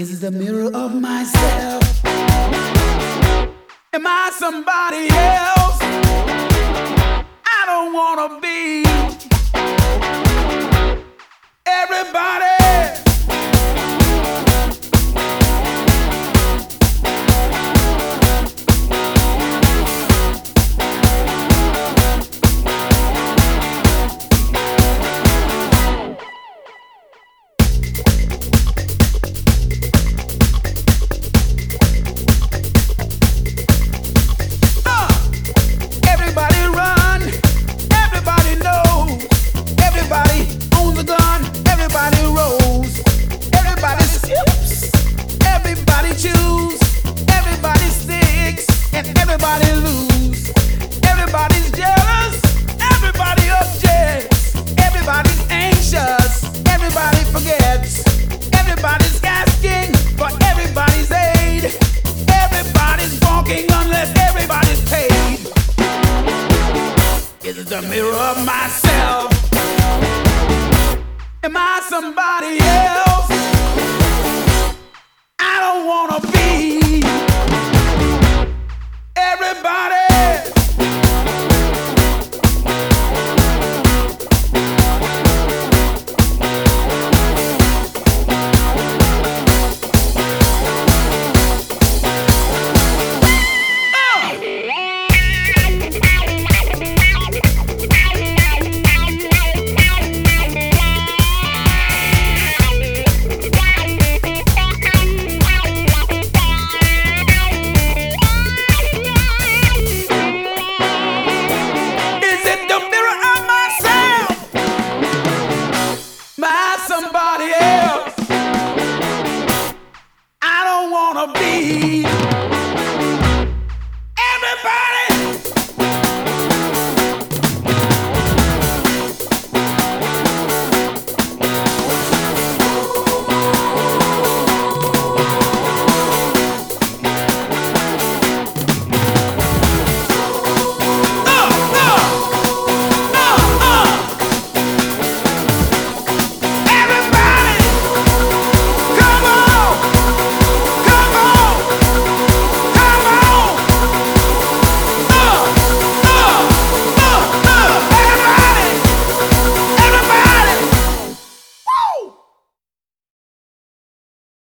is the mirror of myself. Am I somebody else? I don't wanna be. Walking unless everybody's paid. Is it the mirror of myself? Am I somebody else? I don't wanna be everybody. Wanna be